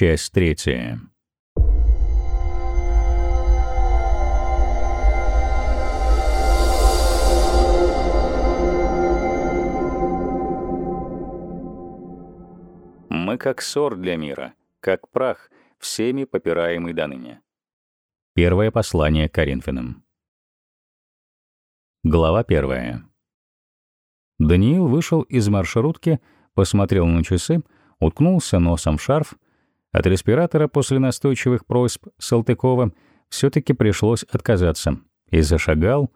Часть третья. Мы как ссор для мира, как прах, всеми попираемый до ныне. Первое послание к Коринфянам. Глава первая. Даниил вышел из маршрутки, посмотрел на часы, уткнулся носом в шарф. От респиратора после настойчивых просьб Салтыкова все-таки пришлось отказаться и зашагал,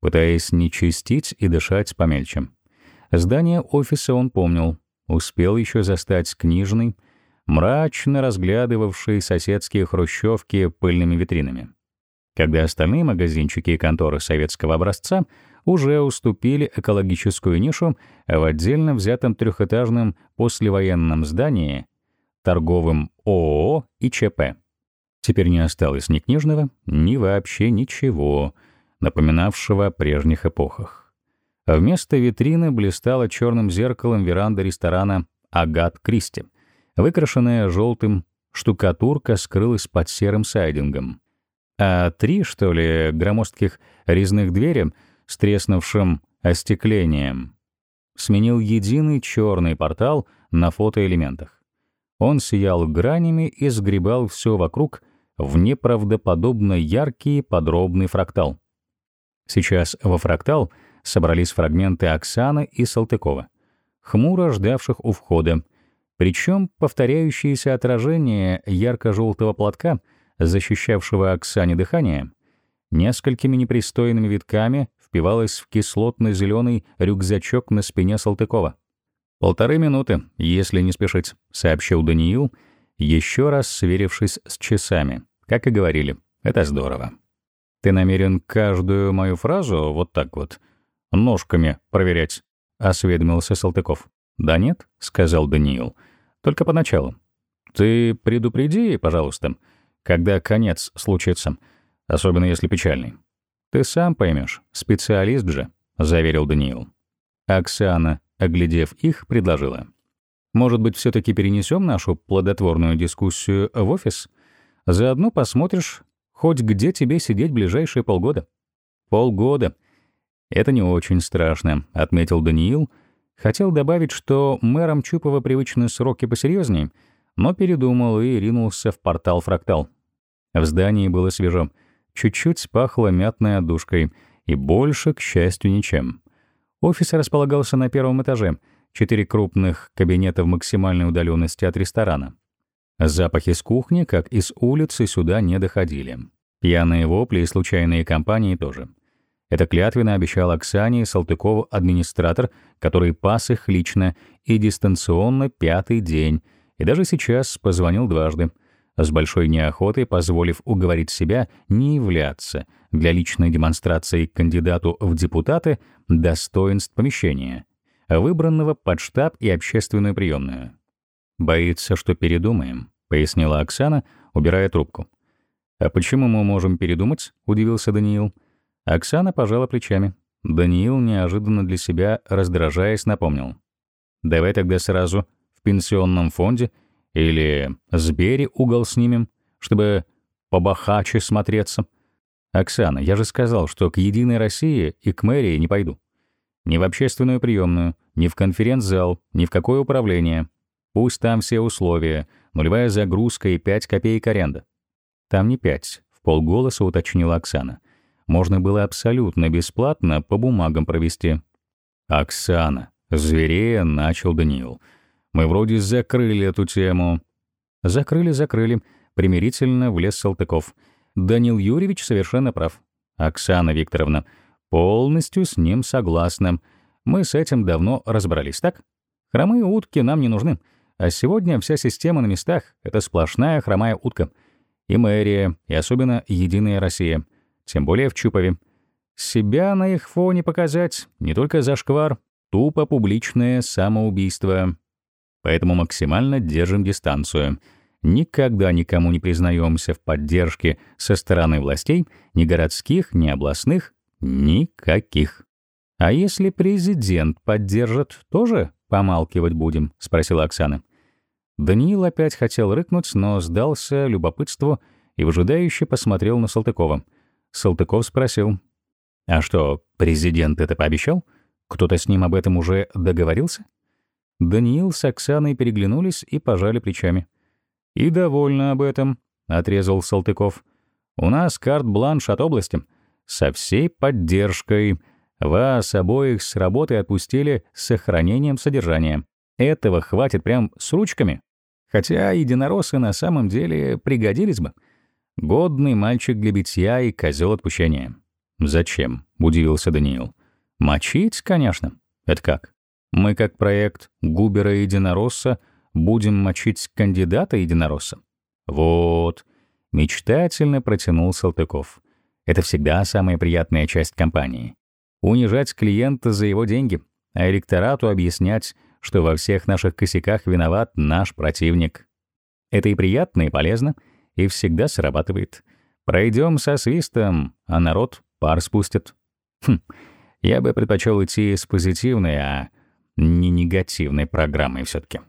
пытаясь не чистить и дышать помельче. Здание офиса он помнил, успел еще застать книжный, мрачно разглядывавший соседские хрущевки пыльными витринами. Когда остальные магазинчики и конторы советского образца уже уступили экологическую нишу в отдельно взятом трехэтажном послевоенном здании торговым ООО и ЧП. Теперь не осталось ни книжного, ни вообще ничего, напоминавшего о прежних эпохах. Вместо витрины блистала черным зеркалом веранда ресторана «Агат Кристи», выкрашенная желтым, штукатурка скрылась под серым сайдингом. А три, что ли, громоздких резных двери с треснувшим остеклением сменил единый черный портал на фотоэлементах. Он сиял гранями и сгребал все вокруг в неправдоподобно яркий подробный фрактал. Сейчас во фрактал собрались фрагменты Оксаны и Салтыкова, хмуро ждавших у входа, причем повторяющиеся отражения ярко-желтого платка, защищавшего Оксане дыхание, несколькими непристойными витками впивалось в кислотно-зеленый рюкзачок на спине Салтыкова. «Полторы минуты, если не спешить», — сообщил Даниил, еще раз сверившись с часами. Как и говорили, это здорово. «Ты намерен каждую мою фразу вот так вот ножками проверять?» — осведомился Салтыков. «Да нет», — сказал Даниил, — «только поначалу. Ты предупреди, пожалуйста, когда конец случится, особенно если печальный. Ты сам поймешь, специалист же», — заверил Даниил. Оксана, оглядев их, предложила. «Может быть, все таки перенесем нашу плодотворную дискуссию в офис? Заодно посмотришь, хоть где тебе сидеть ближайшие полгода». «Полгода», «Это не очень страшно», — отметил Даниил. Хотел добавить, что мэром Чупова привычные сроки посерьезнее, но передумал и ринулся в портал «Фрактал». В здании было свежо. Чуть-чуть пахло мятной отдушкой, и больше, к счастью, ничем. Офис располагался на первом этаже, четыре крупных кабинета в максимальной удаленности от ресторана. Запахи с кухни, как из улицы, сюда не доходили. Пьяные вопли и случайные компании тоже — это клятвенно обещал Оксане Салтыкову администратор, который пас их лично и дистанционно пятый день, и даже сейчас позвонил дважды, с большой неохотой позволив уговорить себя не являться для личной демонстрации кандидату в депутаты достоинств помещения, выбранного под штаб и общественную приемную. «Боится, что передумаем», — пояснила Оксана, убирая трубку. «А почему мы можем передумать?» — удивился Даниил. Оксана пожала плечами. Даниил, неожиданно для себя раздражаясь, напомнил. «Давай тогда сразу в пенсионном фонде или Сбере угол снимем, чтобы побахаче смотреться. Оксана, я же сказал, что к «Единой России» и к мэрии не пойду. Ни в общественную приемную, ни в конференц-зал, ни в какое управление. Пусть там все условия, нулевая загрузка и 5 копеек аренда. Там не 5, в полголоса уточнила Оксана можно было абсолютно бесплатно по бумагам провести. «Оксана», — зверея начал Даниил. «Мы вроде закрыли эту тему». «Закрыли, закрыли», — примирительно влез Салтыков. «Данил Юрьевич совершенно прав. Оксана Викторовна, полностью с ним согласна. Мы с этим давно разобрались, так? Хромые утки нам не нужны. А сегодня вся система на местах — это сплошная хромая утка. И мэрия, и особенно Единая Россия — тем более в Чупове. Себя на их фоне показать не только зашквар, тупо публичное самоубийство. Поэтому максимально держим дистанцию. Никогда никому не признаемся в поддержке со стороны властей, ни городских, ни областных, никаких. «А если президент поддержит, тоже помалкивать будем?» — спросила Оксана. Даниил опять хотел рыкнуть, но сдался любопытству и выжидающе посмотрел на Салтыкова. Салтыков спросил. «А что, президент это пообещал? Кто-то с ним об этом уже договорился?» Даниил с Оксаной переглянулись и пожали плечами. «И довольно об этом», — отрезал Салтыков. «У нас карт-бланш от области. Со всей поддержкой. Вас обоих с работы отпустили с сохранением содержания. Этого хватит прям с ручками. Хотя единороссы на самом деле пригодились бы. Годный мальчик для битья и козел отпущения». «Зачем?» — удивился Даниил. «Мочить, конечно. Это как? Мы, как проект Губера Единоросса, будем мочить кандидата Единоросса?» «Вот», — мечтательно протянул Салтыков. «Это всегда самая приятная часть компании. Унижать клиента за его деньги, а электорату объяснять, что во всех наших косяках виноват наш противник. Это и приятно, и полезно, и всегда срабатывает. Пройдем со свистом, а народ пар спустит. Хм, я бы предпочел идти с позитивной, а не негативной программой все-таки.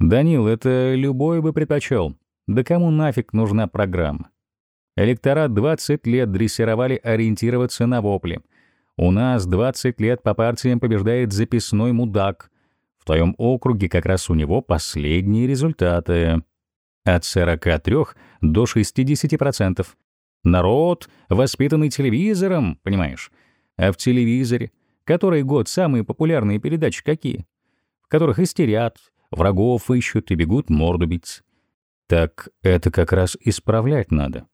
Данил, это любой бы предпочел. Да кому нафиг нужна программа? Электорат 20 лет дрессировали ориентироваться на вопли. У нас 20 лет по партиям побеждает записной мудак. В твоем округе как раз у него последние результаты. От 43 до 60%. Народ, воспитанный телевизором, понимаешь? А в телевизоре, который год самые популярные передачи какие? В которых истерят, врагов ищут и бегут морду. Так это как раз исправлять надо.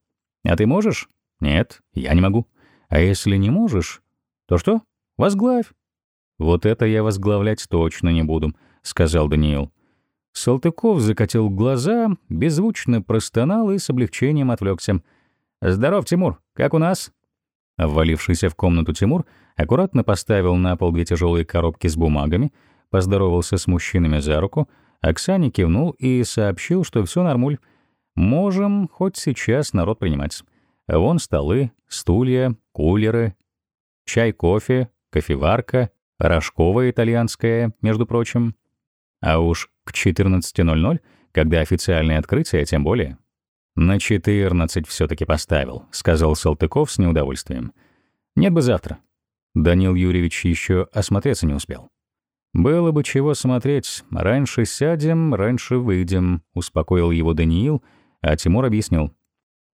А ты можешь? Нет, я не могу. А если не можешь, то что? Возглавь. Вот это я возглавлять точно не буду, сказал Даниил. Салтыков закатил глаза, беззвучно простонал и с облегчением отвлекся. «Здоров, Тимур, как у нас?» Ввалившийся в комнату Тимур аккуратно поставил на пол две тяжелые коробки с бумагами, поздоровался с мужчинами за руку, Оксане кивнул и сообщил, что все нормуль. Можем хоть сейчас народ принимать. Вон столы, стулья, кулеры, чай, кофе, кофеварка, рожковая итальянская, между прочим. А уж к 14.00, когда официальное открытие, тем более. «На 14 все-таки поставил», — сказал Салтыков с неудовольствием. «Нет бы завтра». Данил Юрьевич еще осмотреться не успел. «Было бы чего смотреть. Раньше сядем, раньше выйдем», — успокоил его Даниил, а Тимур объяснил.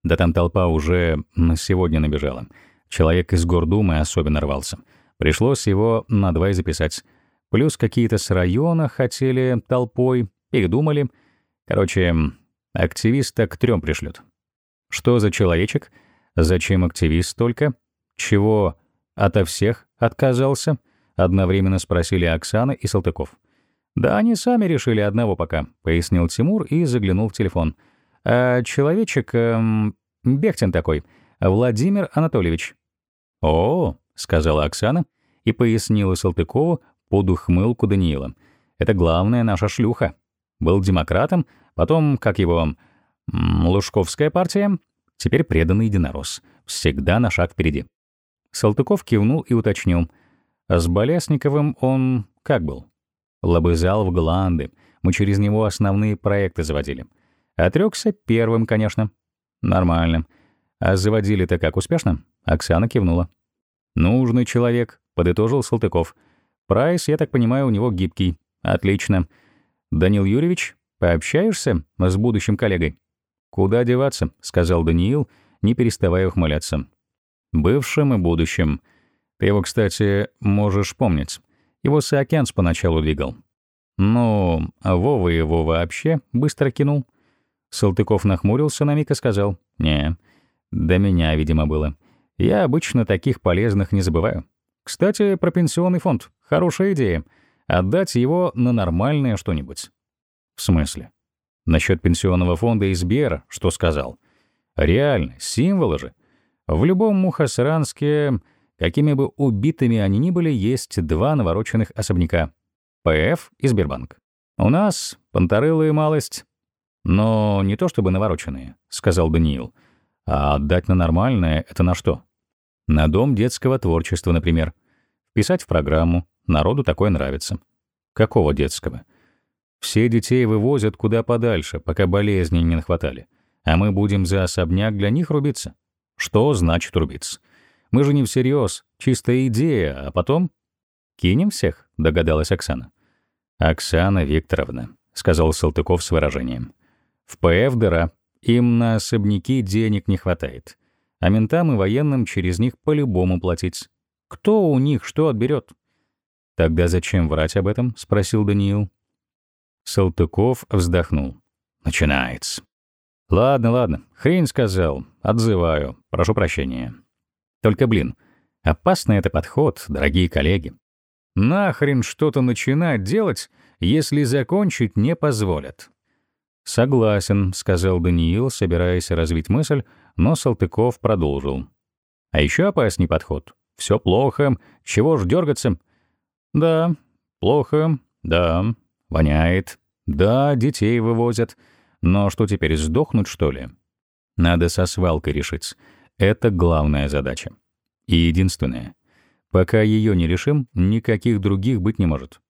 «Да там толпа уже на сегодня набежала. Человек из Гордумы особенно рвался. Пришлось его на два и записать. Плюс какие-то с района хотели толпой, передумали. Короче, активиста к трем пришлют. Что за человечек? Зачем активист только? Чего ото всех отказался?» Одновременно спросили Оксана и Салтыков. «Да они сами решили одного пока», — пояснил Тимур и заглянул в телефон. «А человечек... Эм, Бехтин такой. Владимир Анатольевич». «О», — сказала Оксана и пояснила Салтыкову под ухмылку Даниила. «Это главная наша шлюха. Был демократом, потом, как его... Лужковская партия, теперь преданный единорос. Всегда на шаг впереди». Салтыков кивнул и уточнил — с Болясниковым он как был? Лобызал в гланды. Мы через него основные проекты заводили. Отрёкся первым, конечно. Нормально. А заводили-то как, успешно? Оксана кивнула. «Нужный человек», — подытожил Салтыков. «Прайс, я так понимаю, у него гибкий. Отлично. Данил Юрьевич, пообщаешься с будущим коллегой?» «Куда деваться?» — сказал Даниил, не переставая ухмыляться. «Бывшим и будущим». Ты его, кстати, можешь помнить. Его Саакянс поначалу двигал. Ну, а Вова его вообще быстро кинул. Салтыков нахмурился на миг и сказал, «Не, до меня, видимо, было. Я обычно таких полезных не забываю. Кстати, про пенсионный фонд. Хорошая идея. Отдать его на нормальное что-нибудь». «В смысле?» Насчет пенсионного фонда из Бера, что сказал? Реально, символы же. В любом Мухасранске Какими бы убитыми они ни были, есть два навороченных особняка — ПФ и Сбербанк. У нас понторылые малость, но не то чтобы навороченные, — сказал Даниил. А отдать на нормальное — это на что? На дом детского творчества, например. Писать в программу. Народу такое нравится. Какого детского? Все детей вывозят куда подальше, пока болезни не нахватали. А мы будем за особняк для них рубиться. Что значит рубиться? Мы же не всерьез, чистая идея, а потом... «Кинем всех?» — догадалась Оксана. «Оксана Викторовна», — сказал Салтыков с выражением. «В ПФ дыра. Им на особняки денег не хватает. А ментам и военным через них по-любому платить. Кто у них что отберет? «Тогда зачем врать об этом?» — спросил Даниил. Салтыков вздохнул. «Начинается». «Ладно, ладно, хрень сказал. Отзываю. Прошу прощения. Только, блин, опасный это подход, дорогие коллеги. Нахрен что-то начинать делать, если закончить не позволят?» «Согласен», — сказал Даниил, собираясь развить мысль, но Салтыков продолжил. «А еще опасней подход. Все плохо. Чего ж дергаться? Да, плохо. Да, воняет. Да, детей вывозят. Но что теперь, сдохнуть, что ли? Надо со свалкой решить. Это главная задача. И единственная. Пока ее не решим, никаких других быть не может.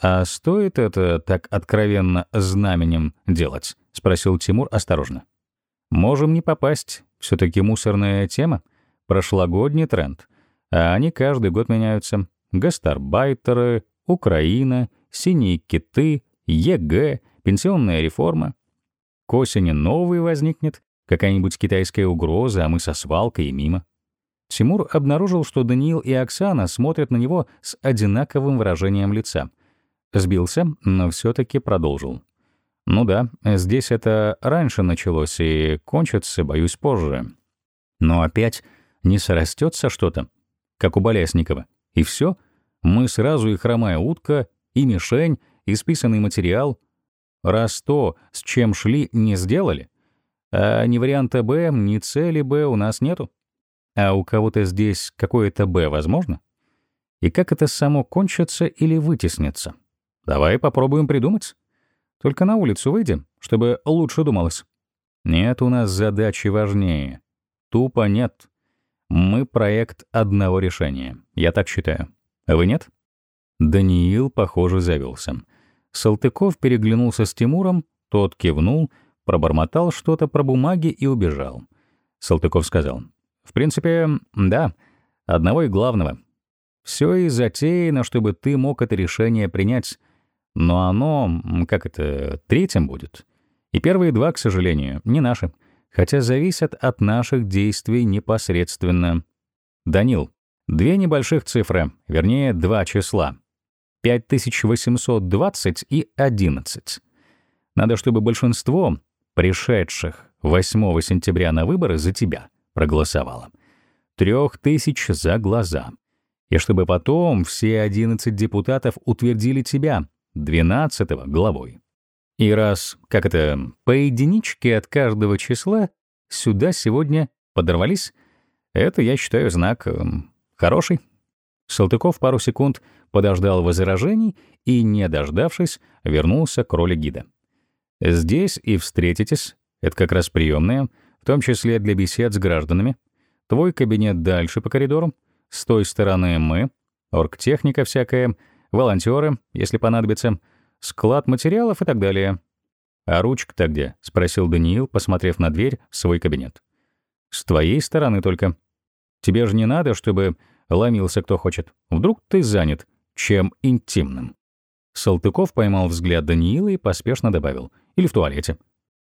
«А стоит это так откровенно знаменем делать?» — спросил Тимур осторожно. «Можем не попасть. все таки мусорная тема. Прошлогодний тренд. А они каждый год меняются. Гастарбайтеры, Украина, синие киты, ЕГЭ, пенсионная реформа. К осени новый возникнет, какая-нибудь китайская угроза, а мы со свалкой и мимо. Тимур обнаружил, что Даниил и Оксана смотрят на него с одинаковым выражением лица. Сбился, но все таки продолжил. Ну да, здесь это раньше началось и кончится, боюсь, позже. Но опять не срастется что-то как у Болесникова. И все, мы сразу и хромая утка, и мишень, и списанный материал. Раз то, с чем шли, не сделали, а ни варианта «Б», ни цели «Б» у нас нету. А у кого-то здесь какое-то «Б» возможно? И как это само кончится или вытеснится? Давай попробуем придумать. Только на улицу выйдем, чтобы лучше думалось. Нет у нас задачи важнее. Тупо нет. Мы проект одного решения. Я так считаю. Вы нет? Даниил, похоже, завелся. Салтыков переглянулся с Тимуром, тот кивнул, пробормотал что-то про бумаги и убежал. Салтыков сказал. «В принципе, да, одного и главного. Все и затеяно, чтобы ты мог это решение принять. Но оно, как это, третьим будет. И первые два, к сожалению, не наши хотя зависят от наших действий непосредственно. Данил, две небольших цифры, вернее, два числа. 5820 и 11. Надо, чтобы большинство пришедших 8 сентября на выборы за тебя проголосовало. Трех тысяч за глаза. И чтобы потом все 11 депутатов утвердили тебя, 12-го, главой. И раз, как это, по единичке от каждого числа сюда сегодня подорвались, это, я считаю, знак э, хороший. Салтыков пару секунд подождал возражений и, не дождавшись, вернулся к роли гида. «Здесь и встретитесь. Это как раз приемная, в том числе для бесед с гражданами. Твой кабинет дальше по коридору. С той стороны мы, оргтехника всякая, волонтеры, если понадобится, склад материалов и так далее. «А ручка-то где?» — спросил Даниил, посмотрев на дверь в свой кабинет. «С твоей стороны только. Тебе же не надо, чтобы ломился кто хочет. Вдруг ты занят чем интимным». Салтыков поймал взгляд Даниила и поспешно добавил. «Или в туалете».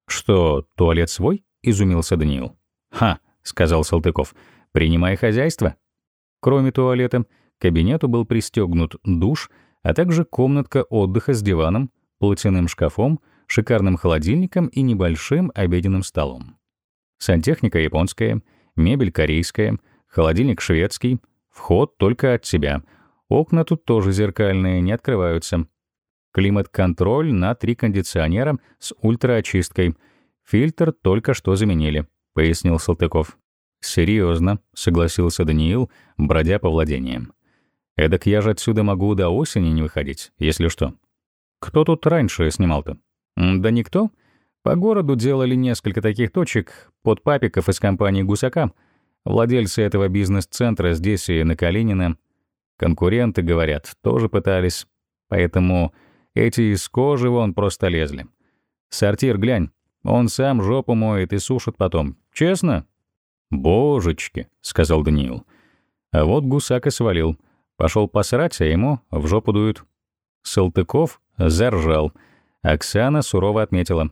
«Что, туалет свой?» — изумился Даниил. «Ха», — сказал Салтыков, — «принимай хозяйство». Кроме туалета, к кабинету был пристегнут душ — а также комнатка отдыха с диваном, платяным шкафом, шикарным холодильником и небольшим обеденным столом. Сантехника японская, мебель корейская, холодильник шведский, вход только от себя. Окна тут тоже зеркальные, не открываются. Климат-контроль на три кондиционера с ультраочисткой. Фильтр только что заменили, пояснил Салтыков. Серьезно, согласился Даниил, бродя по владениям. Эдак я же отсюда могу до осени не выходить, если что. Кто тут раньше снимал-то? Да никто. По городу делали несколько таких точек под папиков из компании «Гусака». Владельцы этого бизнес-центра здесь и на Калинина. Конкуренты, говорят, тоже пытались. Поэтому Эти из кожи вон просто лезли. Сортир глянь, он сам жопу моет и сушит потом. Честно? «Божечки», — сказал Даниил. А вот гусак и свалил. Пошел посрать, а ему в жопу дуют. Салтыков заржал. Оксана сурово отметила.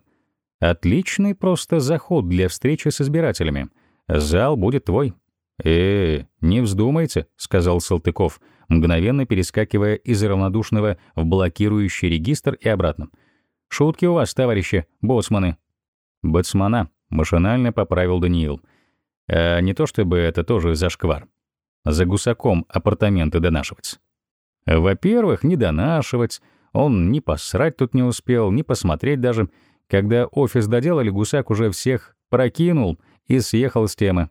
«Отличный просто заход для встречи с избирателями. Зал будет твой». «Э, не вздумайте», — сказал Салтыков, мгновенно перескакивая из равнодушного в блокирующий регистр и обратно. «Шутки у вас, товарищи, боцманы». «Боцмана», — машинально поправил Даниил. А не то чтобы это тоже зашквар. За гусаком апартаменты донашивать. Во-первых, не донашивать. Он ни посрать тут не успел, ни посмотреть даже. Когда офис доделали, гусак уже всех прокинул и съехал с темы.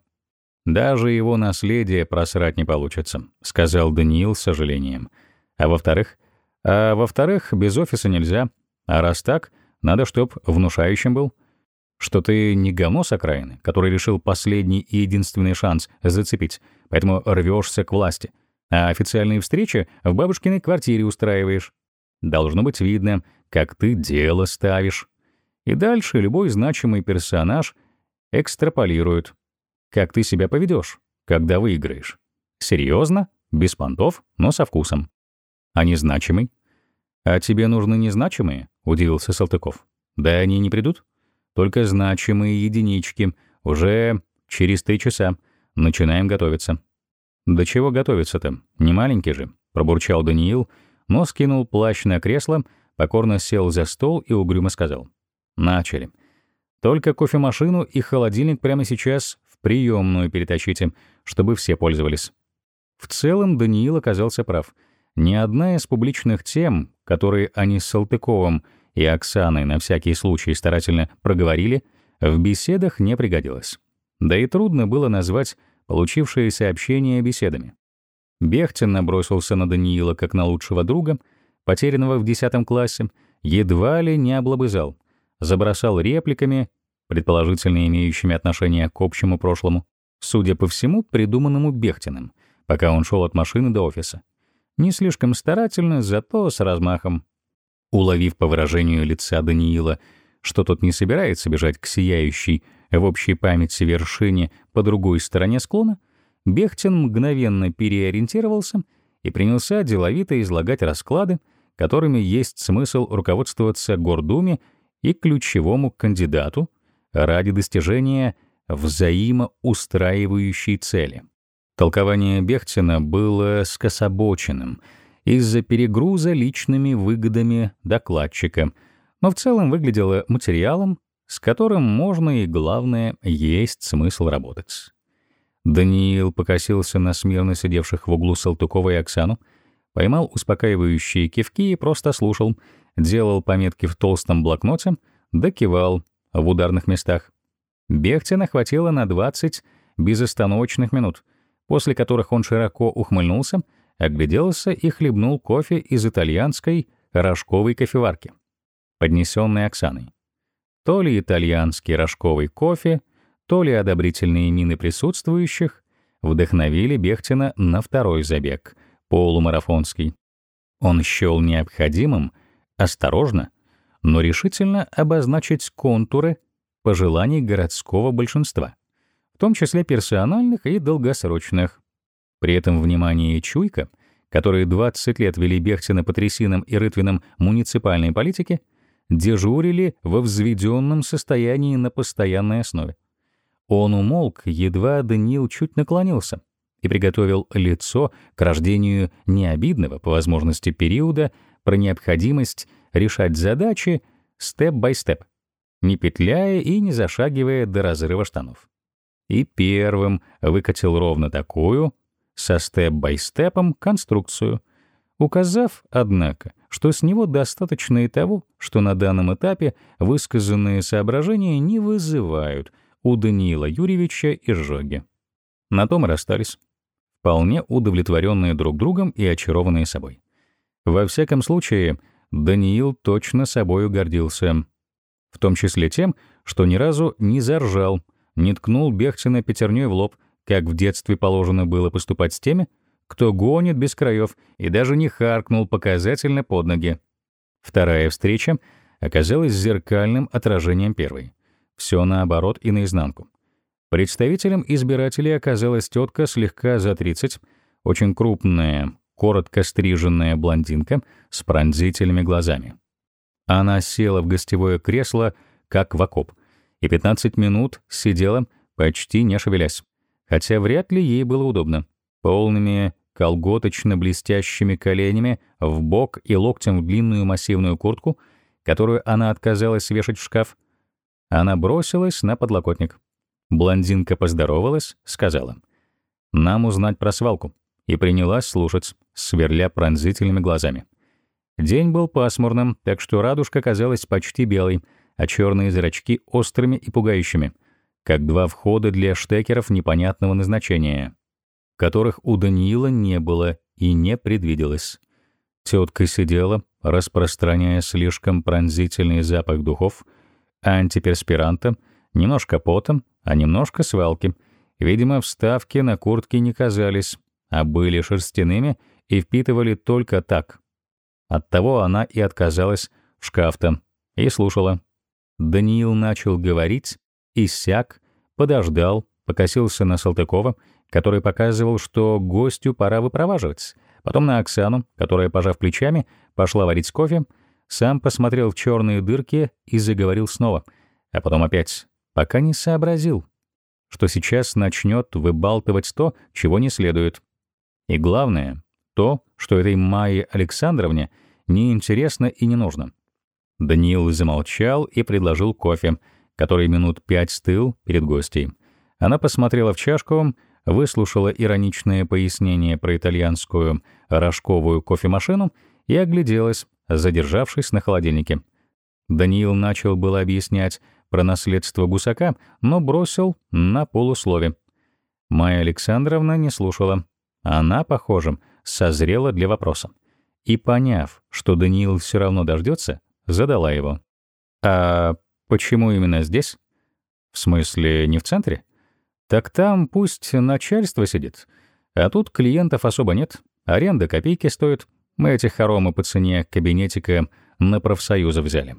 «Даже его наследие просрать не получится», — сказал Даниил с сожалением. «А во-вторых? А во-вторых, без офиса нельзя. А раз так, надо, чтоб внушающим был что ты не с окраины, который решил последний и единственный шанс зацепить, поэтому рвешься к власти, а официальные встречи в бабушкиной квартире устраиваешь. Должно быть видно, как ты дело ставишь. И дальше любой значимый персонаж экстраполирует, как ты себя поведешь, когда выиграешь. Серьезно, без понтов, но со вкусом. А незначимый? А тебе нужны незначимые? Удивился Салтыков. Да они не придут? Только значимые единички. Уже через три часа. Начинаем готовиться». «Да чего готовиться-то? Не маленький же», — пробурчал Даниил, но скинул плащ на кресло, покорно сел за стол и угрюмо сказал. «Начали. Только кофемашину и холодильник прямо сейчас в приемную перетащите, чтобы все пользовались». В целом Даниил оказался прав. Ни одна из публичных тем, которые они с Салтыковым — и Оксаной на всякий случай старательно проговорили, в беседах не пригодилось. Да и трудно было назвать получившиеся общения беседами. Бехтин набросился на Даниила как на лучшего друга, потерянного в 10 классе, едва ли не облобызал, забросал репликами, предположительно имеющими отношение к общему прошлому, судя по всему, придуманному Бехтиным, пока он шел от машины до офиса. Не слишком старательно, зато с размахом. Уловив по выражению лица Даниила, что тот не собирается бежать к сияющей в общей памяти вершине по другой стороне склона, Бехтин мгновенно переориентировался и принялся деловито излагать расклады, которыми есть смысл руководствоваться Гордуме и ключевому кандидату ради достижения взаимоустраивающей цели. Толкование Бехтина было скособоченным — из-за перегруза личными выгодами докладчика, но в целом выглядело материалом, с которым можно и, главное, есть смысл работать. Даниил покосился на смирно сидевших в углу Салтыкова и Оксану, поймал успокаивающие кивки и просто слушал, делал пометки в толстом блокноте, докивал в ударных местах. Бехтина хватило на 20 безостановочных минут, после которых он широко ухмыльнулся — огляделся и хлебнул кофе из итальянской рожковой кофеварки, поднесенной Оксаной. То ли итальянский рожковый кофе, то ли одобрительные мины присутствующих вдохновили Бехтина на второй забег, полумарафонский. Он счел необходимым осторожно, но решительно обозначить контуры пожеланий городского большинства, в том числе персональных и долгосрочных, при этом внимание и чуйка, которые 20 лет вели Бехтина по трясинам и рытвинам муниципальной политики, дежурили во взведенном состоянии на постоянной основе. Он умолк, едва Даниил чуть наклонился и приготовил лицо к рождению необидного, по возможности, периода про необходимость решать задачи степ-бай-степ, не петляя и не зашагивая до разрыва штанов. И первым выкатил ровно такую, со степ-бай-степом конструкцию, указав, однако, что с него достаточно и того, что на данном этапе высказанные соображения не вызывают у Даниила Юрьевича изжоги. На том и расстались, вполне удовлетворенные друг другом и очарованные собой. Во всяком случае, Даниил точно собою гордился, в том числе тем, что ни разу не заржал, не ткнул Бехтина пятерней в лоб, как в детстве положено было поступать с теми, кто гонит без краев и даже не харкнул показательно под ноги. Вторая встреча оказалась зеркальным отражением первой. Все наоборот и наизнанку. Представителем избирателей оказалась тетка слегка за 30, очень крупная, коротко стриженная блондинка с пронзительными глазами. Она села в гостевое кресло, как в окоп, и 15 минут сидела, почти не шевелясь, хотя вряд ли ей было удобно. Полными колготочно-блестящими коленями в бок и локтем в длинную массивную куртку, которую она отказалась вешать в шкаф, она бросилась на подлокотник. Блондинка поздоровалась, сказала, «Нам узнать про свалку», и принялась слушать, сверля пронзительными глазами. День был пасмурным, так что радужка казалась почти белой, а черные зрачки — острыми и пугающими, как два входа для штекеров непонятного назначения которых у Даниила не было и не предвиделось. Тетка сидела, распространяя слишком пронзительный запах духов, антиперспиранта, немножко потом, а немножко свалки. Видимо, вставки на куртке не казались, а были шерстяными и впитывали только так. Оттого она и отказалась в шкаф-то и слушала. Даниил начал говорить, иссяк, подождал, покосился на Салтыкова который показывал, что гостю пора выпроваживать. Потом на Оксану, которая, пожав плечами, пошла варить кофе, сам посмотрел в черные дырки и заговорил снова, а потом опять, пока не сообразил, что сейчас начнет выбалтывать то, чего не следует. И главное, то, что этой Майе Александровне неинтересно и не нужно. Даниил замолчал и предложил кофе, который минут пять стыл перед гостей. Она посмотрела в чашку, выслушала ироничное пояснение про итальянскую рожковую кофемашину и огляделась, задержавшись на холодильнике. Даниил начал было объяснять про наследство гусака, но бросил на полуслове. Майя Александровна не слушала. Она, похоже, созрела для вопроса. И, поняв, что Даниил все равно дождется, задала его. «А почему именно здесь? В смысле, не в центре?» Так там пусть начальство сидит. А тут клиентов особо нет. Аренда копейки стоит. Мы эти хоромы по цене кабинетика на профсоюзы взяли.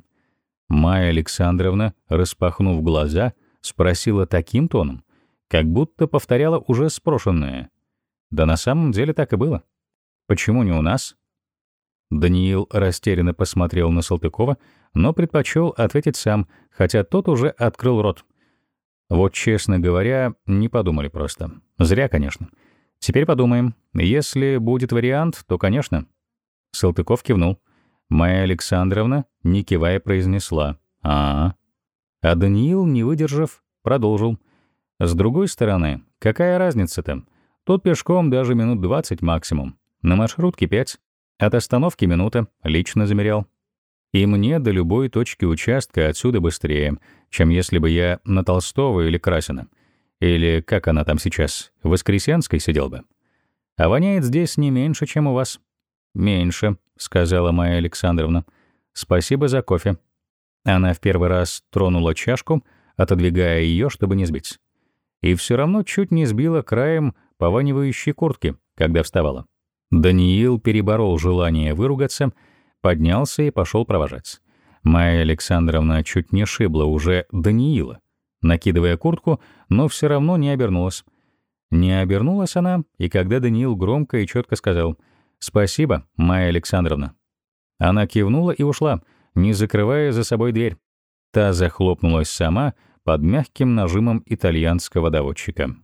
Майя Александровна, распахнув глаза, спросила таким тоном, как будто повторяла уже спрошенное. Да на самом деле так и было. Почему не у нас? Даниил растерянно посмотрел на Салтыкова, но предпочел ответить сам, хотя тот уже открыл рот. Вот, честно говоря, не подумали просто. Зря, конечно. Теперь подумаем. Если будет вариант, то, конечно. Салтыков кивнул. Майя Александровна, не кивая, произнесла. а а А Даниил, не выдержав, продолжил. С другой стороны, какая разница-то? Тут пешком даже минут 20 максимум. На маршрутке 5. От остановки минута, лично замерял. И мне до любой точки участка отсюда быстрее, чем если бы я на Толстого или Красина. Или, как она там сейчас, в Воскресенской сидел бы. А воняет здесь не меньше, чем у вас. «Меньше», — сказала Майя Александровна. «Спасибо за кофе». Она в первый раз тронула чашку, отодвигая ее, чтобы не сбить. И все равно чуть не сбила краем пованивающей куртки, когда вставала. Даниил переборол желание выругаться — поднялся и пошел провожать. Майя Александровна чуть не шибла уже Даниила, накидывая куртку, но все равно не обернулась. Не обернулась она, и когда Даниил громко и четко сказал «Спасибо, Майя Александровна». Она кивнула и ушла, не закрывая за собой дверь. Та захлопнулась сама под мягким нажимом итальянского доводчика.